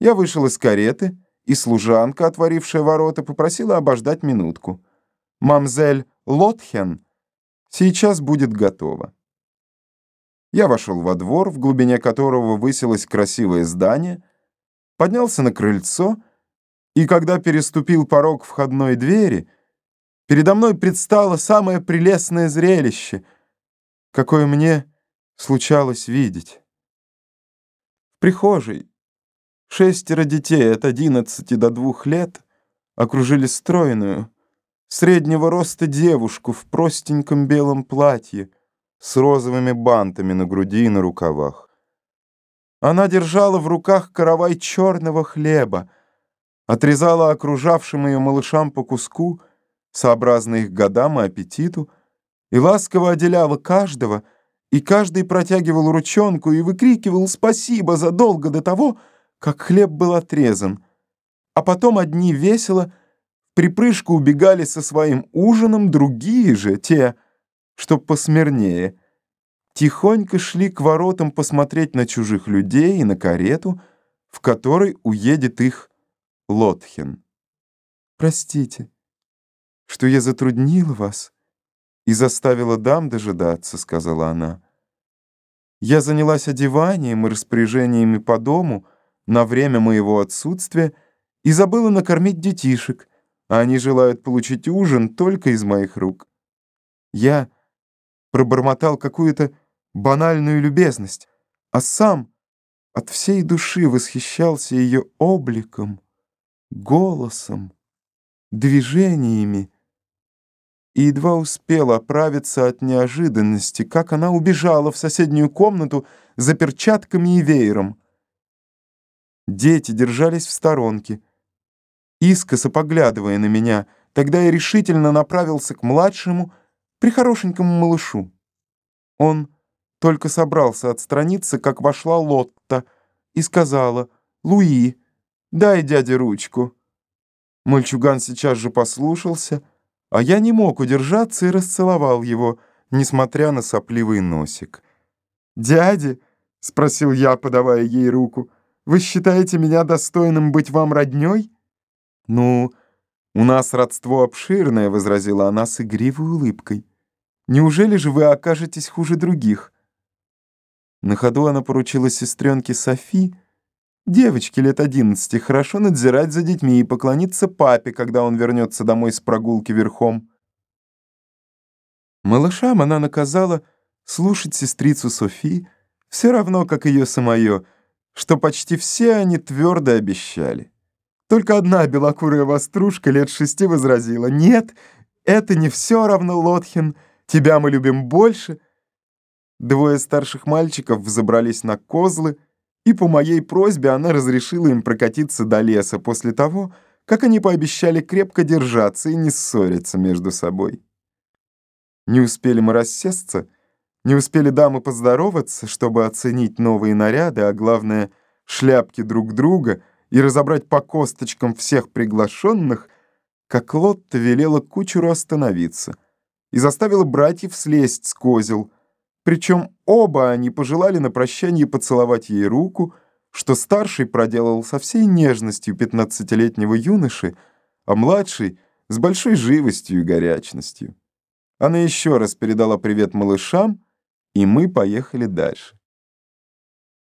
Я вышел из кареты, и служанка, отворившая ворота, попросила обождать минутку. «Мамзель Лотхен сейчас будет готова». Я вошел во двор, в глубине которого высилось красивое здание, поднялся на крыльцо, и когда переступил порог входной двери, передо мной предстало самое прелестное зрелище, какое мне случалось видеть. В прихожей шестеро детей от одиннадцати до двух лет окружили стройную, среднего роста девушку в простеньком белом платье, с розовыми бантами на груди и на рукавах. Она держала в руках каравай черного хлеба, отрезала окружавшим ее малышам по куску, сообразно их годам и аппетиту, и ласково отделяла каждого, и каждый протягивал ручонку и выкрикивал «Спасибо!» задолго до того, как хлеб был отрезан, а потом одни весело в припрыжку убегали со своим ужином, другие же, те, чтоб посмирнее, тихонько шли к воротам посмотреть на чужих людей и на карету, в которой уедет их Лотхен. «Простите, что я затруднила вас и заставила дам дожидаться», — сказала она. «Я занялась одеванием и распоряжениями по дому на время моего отсутствия и забыла накормить детишек, а они желают получить ужин только из моих рук. Я пробормотал какую-то банальную любезность, а сам от всей души восхищался ее обликом, голосом, движениями и едва успел оправиться от неожиданности, как она убежала в соседнюю комнату за перчатками и веером. Дети держались в сторонке, искоса поглядывая на меня, тогда я решительно направился к младшему, прихорошенькому малышу. Он только собрался отстраниться, как вошла Лотта и сказала «Луи, дай дяде ручку». Мальчуган сейчас же послушался, а я не мог удержаться и расцеловал его, несмотря на сопливый носик. «Дядя?» — спросил я, подавая ей руку. «Вы считаете меня достойным быть вам роднёй?» «Ну, у нас родство обширное», — возразила она с игривой улыбкой. Неужели же вы окажетесь хуже других?» На ходу она поручила сестренке Софи, девочке лет одиннадцати, хорошо надзирать за детьми и поклониться папе, когда он вернется домой с прогулки верхом. Малышам она наказала слушать сестрицу Софи, все равно, как ее самое, что почти все они твердо обещали. Только одна белокурая вострушка лет шести возразила, «Нет, это не все равно, Лотхин, Тебя мы любим больше». Двое старших мальчиков взобрались на козлы, и по моей просьбе она разрешила им прокатиться до леса после того, как они пообещали крепко держаться и не ссориться между собой. Не успели мы рассесться, не успели дамы поздороваться, чтобы оценить новые наряды, а главное — шляпки друг друга и разобрать по косточкам всех приглашенных, как Лотта велела кучеру остановиться — и заставила братьев слезть с козел. Причем оба они пожелали на прощание поцеловать ей руку, что старший проделал со всей нежностью пятнадцатилетнего юноши, а младший — с большой живостью и горячностью. Она еще раз передала привет малышам, и мы поехали дальше.